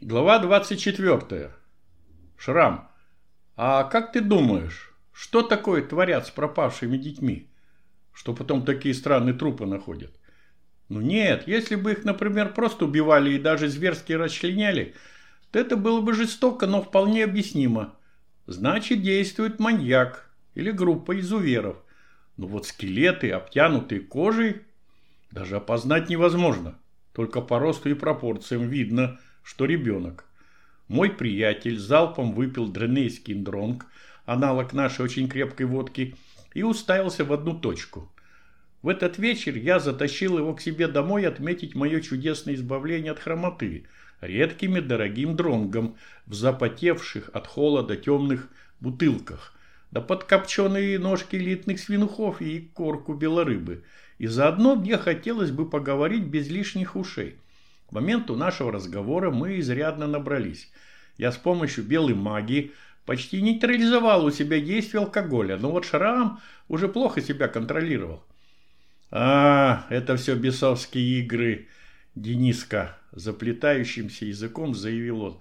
Глава 24. Шрам. А как ты думаешь, что такое творят с пропавшими детьми? Что потом такие странные трупы находят? Ну нет, если бы их, например, просто убивали и даже зверски расчленяли, то это было бы жестоко, но вполне объяснимо. Значит, действует маньяк или группа изуверов. Но вот скелеты, обтянутые кожей, даже опознать невозможно. Только по росту и пропорциям видно, что ребенок. Мой приятель залпом выпил дренейский дронг, аналог нашей очень крепкой водки, и уставился в одну точку. В этот вечер я затащил его к себе домой отметить мое чудесное избавление от хромоты редкими дорогим дронгом в запотевших от холода темных бутылках, да подкопченные ножки элитных свинухов и корку белорыбы – и заодно мне хотелось бы поговорить без лишних ушей. Моменту нашего разговора мы изрядно набрались. Я с помощью белой магии почти нейтрализовал у себя действие алкоголя, но вот Шрам уже плохо себя контролировал. «А, это все бесовские игры, Дениска», – заплетающимся языком заявил он.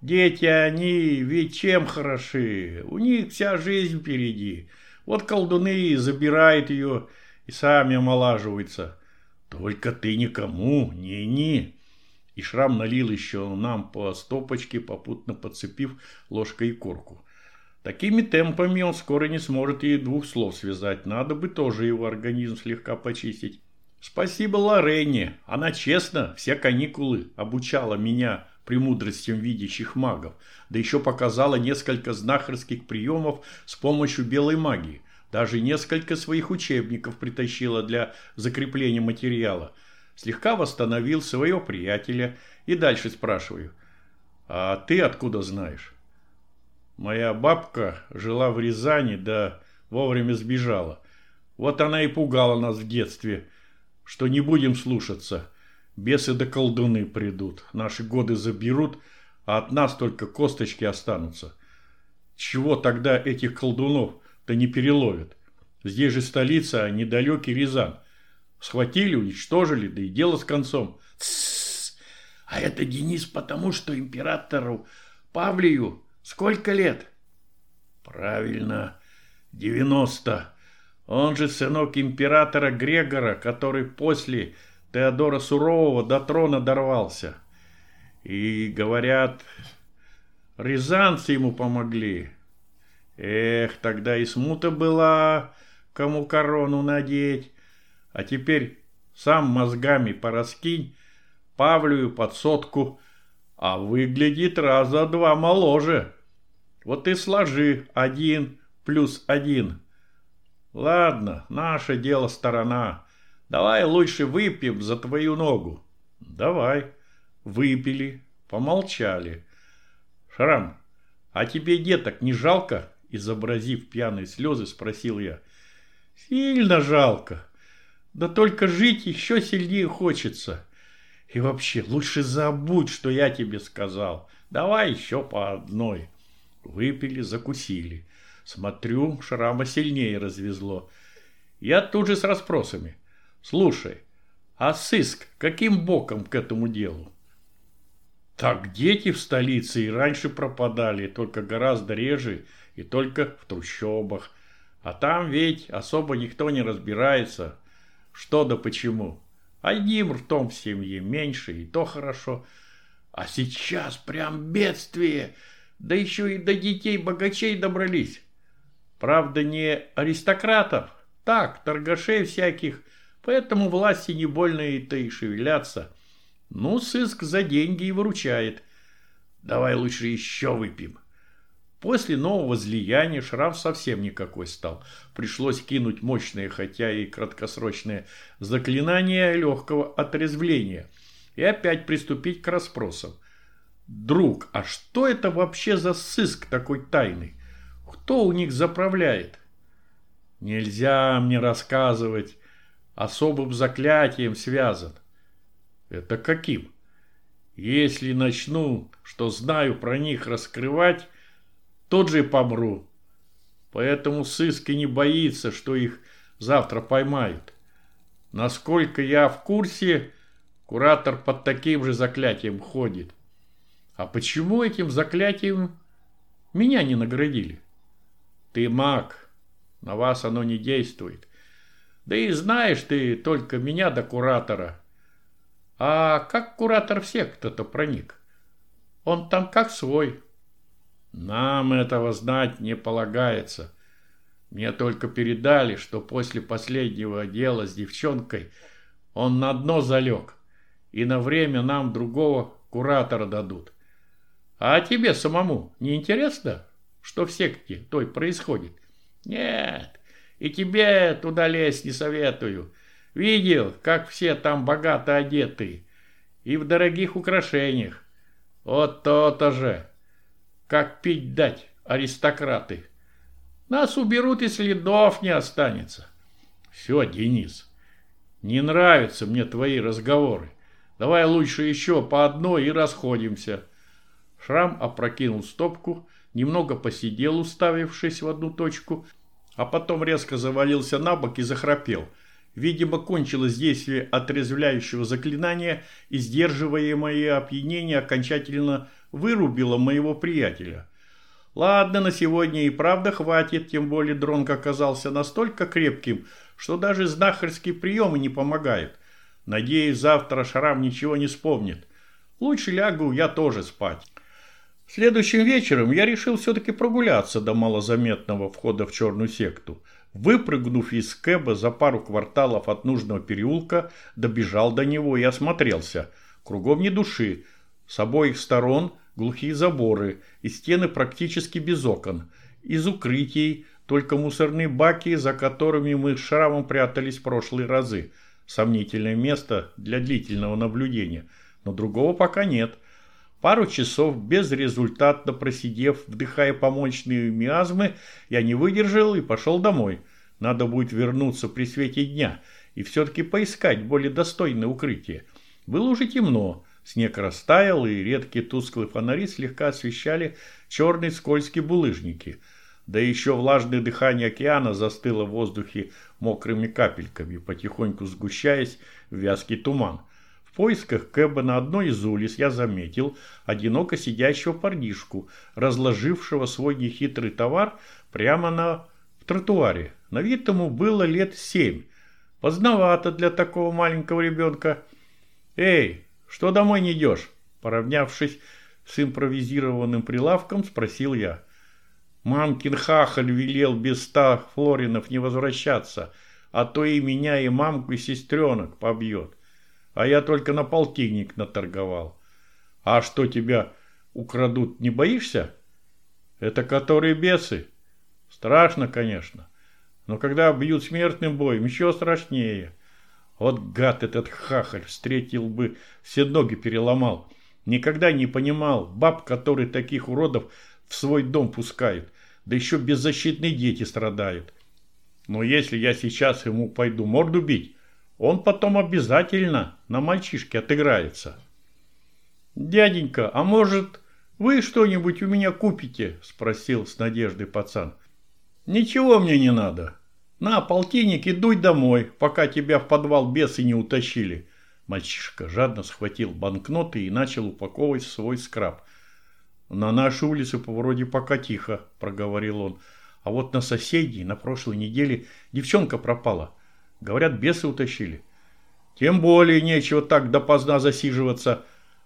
«Дети они ведь чем хороши? У них вся жизнь впереди. Вот колдуны забирают ее и сами омолаживаются. Только ты никому, не-не. И Шрам налил еще нам по стопочке, попутно подцепив ложкой корку. Такими темпами он скоро не сможет и двух слов связать. Надо бы тоже его организм слегка почистить. Спасибо Лорене. Она честно все каникулы обучала меня премудростям видящих магов. Да еще показала несколько знахарских приемов с помощью белой магии. Даже несколько своих учебников притащила для закрепления материала. Слегка восстановил своего приятеля и дальше спрашиваю. А ты откуда знаешь? Моя бабка жила в Рязани, да вовремя сбежала. Вот она и пугала нас в детстве, что не будем слушаться. Бесы да колдуны придут, наши годы заберут, а от нас только косточки останутся. Чего тогда этих колдунов да не переловят. Здесь же столица, а недалекий Рязан. Схватили, уничтожили, да и дело с концом. Тссс. А это Денис потому, что императору Павлию сколько лет? Правильно, 90. Он же сынок императора Грегора, который после Теодора Сурового до трона дорвался. И, говорят, рязанцы ему помогли. Эх, тогда и смута была, кому корону надеть. А теперь сам мозгами пораскинь, Павлю под сотку, а выглядит раза два моложе. Вот и сложи один плюс один. Ладно, наше дело сторона. Давай лучше выпьем за твою ногу. Давай. Выпили, помолчали. Шрам, а тебе деток не жалко? изобразив пьяные слезы, спросил я. «Сильно жалко. Да только жить еще сильнее хочется. И вообще, лучше забудь, что я тебе сказал. Давай еще по одной». Выпили, закусили. Смотрю, шрама сильнее развезло. Я тут же с расспросами. «Слушай, а сыск каким боком к этому делу?» Так дети в столице и раньше пропадали, только гораздо реже – и только в трущобах. А там ведь особо никто не разбирается, что да почему. Одним ртом в семье меньше, и то хорошо. А сейчас прям бедствие, да еще и до детей богачей добрались. Правда, не аристократов, так, торгашей всяких, поэтому власти не больно и-то и шевелятся. Ну, сыск за деньги и выручает. Давай лучше еще выпьем. После нового возлияния шрам совсем никакой стал. Пришлось кинуть мощное, хотя и краткосрочное заклинание легкого отрезвления и опять приступить к расспросам. «Друг, а что это вообще за сыск такой тайный? Кто у них заправляет?» «Нельзя мне рассказывать. Особым заклятием связан». «Это каким?» «Если начну, что знаю про них раскрывать, тот же и помру. Поэтому сыск и не боится, что их завтра поймают. Насколько я в курсе, куратор под таким же заклятием ходит. А почему этим заклятием меня не наградили? Ты маг, на вас оно не действует. Да и знаешь ты только меня до куратора. А как куратор всех кто-то проник? Он там как свой. Нам этого знать не полагается. Мне только передали, что после последнего дела с девчонкой он на дно залег, и на время нам другого куратора дадут. А тебе самому не интересно, что в секте той происходит? Нет, и тебе туда лезть не советую. Видел, как все там богато одеты и в дорогих украшениях. Вот то-то же. Как пить дать, аристократы. Нас уберут и следов не останется. Все, Денис, не нравятся мне твои разговоры. Давай лучше еще по одной и расходимся. Шрам опрокинул стопку, немного посидел, уставившись в одну точку, а потом резко завалился на бок и захрапел. Видимо, кончилось действие отрезвляющего заклинания, и сдерживаемое опьянение окончательно вырубило моего приятеля. Ладно, на сегодня и правда хватит, тем более дронк оказался настолько крепким, что даже знахарские приемы не помогают. Надеюсь, завтра Шрам ничего не вспомнит. Лучше лягу я тоже спать. Следующим вечером я решил все-таки прогуляться до малозаметного входа в черную секту. Выпрыгнув из кэба за пару кварталов от нужного переулка, добежал до него и осмотрелся. Кругом ни души. С обоих сторон глухие заборы и стены практически без окон. Из укрытий только мусорные баки, за которыми мы с Шрамом прятались в прошлые разы. Сомнительное место для длительного наблюдения. Но другого пока нет – Пару часов безрезультатно просидев, вдыхая помощные миазмы, я не выдержал и пошел домой. Надо будет вернуться при свете дня и все-таки поискать более достойное укрытие. Было уже темно, снег растаял, и редкие тусклые фонари слегка освещали черные скользкие булыжники. Да еще влажное дыхание океана застыло в воздухе мокрыми капельками, потихоньку сгущаясь в вязкий туман. В поисках Кэба на одной из улиц я заметил одиноко сидящего парнишку, разложившего свой нехитрый товар прямо на в тротуаре. На вид ему было лет семь. Поздновато для такого маленького ребенка. «Эй, что домой не идешь?» Поравнявшись с импровизированным прилавком, спросил я. Мамкин хахаль велел без ста флоринов не возвращаться, а то и меня, и мамку, и сестренок побьет а я только на полтинник наторговал. А что тебя украдут, не боишься? Это которые бесы. Страшно, конечно. Но когда бьют смертным боем, еще страшнее. Вот гад этот хахаль встретил бы, все ноги переломал. Никогда не понимал баб, которые таких уродов в свой дом пускают. Да еще беззащитные дети страдают. Но если я сейчас ему пойду морду бить, он потом обязательно на мальчишке отыграется. «Дяденька, а может, вы что-нибудь у меня купите?» – спросил с надеждой пацан. «Ничего мне не надо. На, полтинник и дуй домой, пока тебя в подвал бесы не утащили». Мальчишка жадно схватил банкноты и начал упаковывать свой скраб. «На нашей улице по вроде пока тихо», – проговорил он. «А вот на соседей на прошлой неделе девчонка пропала. Говорят, бесы утащили. Тем более нечего так допоздна засиживаться.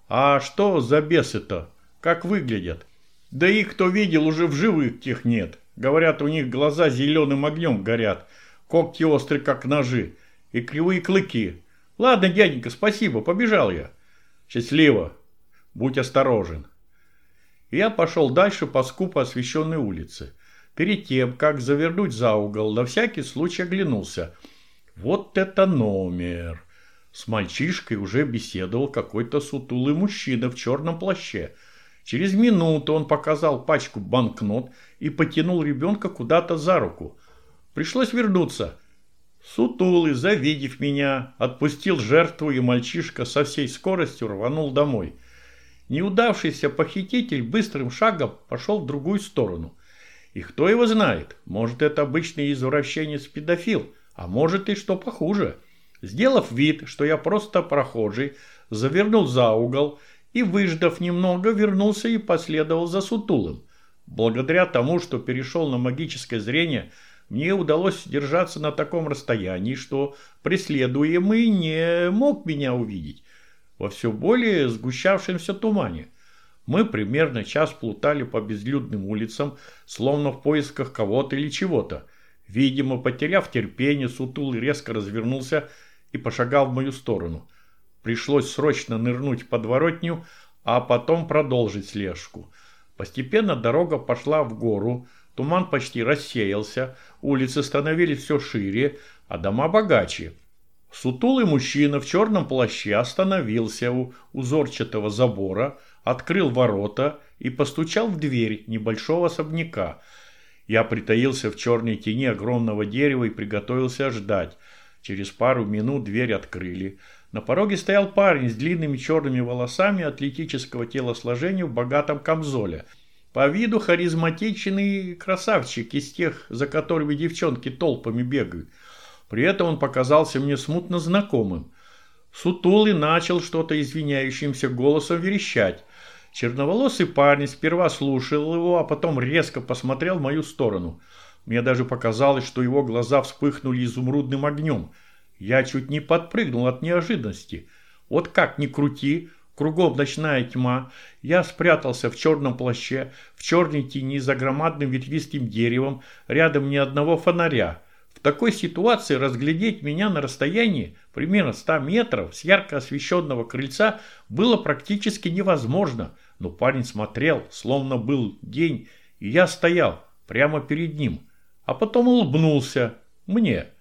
А что за бесы-то? Как выглядят? Да их, кто видел, уже в живых тех нет. Говорят, у них глаза зеленым огнем горят, когти острые, как ножи, и кривые клыки. Ладно, дяденька, спасибо, побежал я. Счастливо. Будь осторожен. Я пошел дальше по скупо освещенной улице. Перед тем, как завернуть за угол, на всякий случай оглянулся – вот это номер! С мальчишкой уже беседовал какой-то сутулый мужчина в черном плаще. Через минуту он показал пачку банкнот и потянул ребенка куда-то за руку. Пришлось вернуться. Сутулый, завидев меня, отпустил жертву, и мальчишка со всей скоростью рванул домой. Неудавшийся похититель быстрым шагом пошел в другую сторону. И кто его знает, может это обычный извращенец-педофил – а может и что похуже. Сделав вид, что я просто прохожий, завернул за угол и, выждав немного, вернулся и последовал за Сутулым. Благодаря тому, что перешел на магическое зрение, мне удалось держаться на таком расстоянии, что преследуемый не мог меня увидеть во все более сгущавшемся тумане. Мы примерно час плутали по безлюдным улицам, словно в поисках кого-то или чего-то. Видимо, потеряв терпение, Сутул резко развернулся и пошагал в мою сторону. Пришлось срочно нырнуть в подворотню, а потом продолжить слежку. Постепенно дорога пошла в гору, туман почти рассеялся, улицы становились все шире, а дома богаче. Сутулый мужчина в черном плаще остановился у узорчатого забора, открыл ворота и постучал в дверь небольшого особняка. Я притаился в черной тени огромного дерева и приготовился ждать. Через пару минут дверь открыли. На пороге стоял парень с длинными черными волосами атлетического телосложения в богатом камзоле. По виду харизматичный красавчик из тех, за которыми девчонки толпами бегают. При этом он показался мне смутно знакомым. Сутулый начал что-то извиняющимся голосом верещать. Черноволосый парень сперва слушал его, а потом резко посмотрел в мою сторону. Мне даже показалось, что его глаза вспыхнули изумрудным огнем. Я чуть не подпрыгнул от неожиданности. Вот как ни крути, кругом ночная тьма. Я спрятался в черном плаще, в черной тени за громадным ветвистым деревом, рядом ни одного фонаря такой ситуации разглядеть меня на расстоянии примерно 100 метров с ярко освещенного крыльца было практически невозможно, но парень смотрел, словно был день, и я стоял прямо перед ним, а потом улыбнулся мне.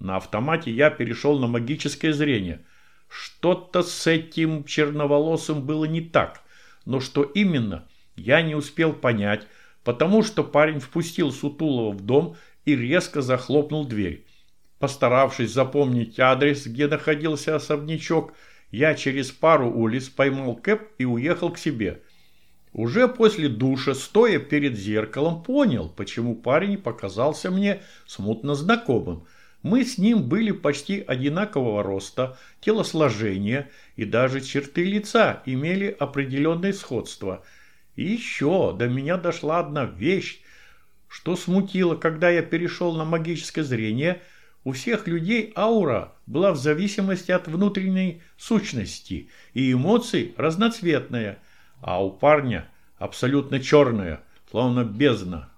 На автомате я перешел на магическое зрение. Что-то с этим черноволосым было не так, но что именно, я не успел понять, потому что парень впустил Сутулова в дом и резко захлопнул дверь. Постаравшись запомнить адрес, где находился особнячок, я через пару улиц поймал Кэп и уехал к себе. Уже после душа, стоя перед зеркалом, понял, почему парень показался мне смутно знакомым. Мы с ним были почти одинакового роста, телосложения и даже черты лица имели определенное сходство. И еще до меня дошла одна вещь, что смутило, когда я перешел на магическое зрение, у всех людей аура была в зависимости от внутренней сущности, и эмоций разноцветная, а у парня абсолютно черная, словно бездна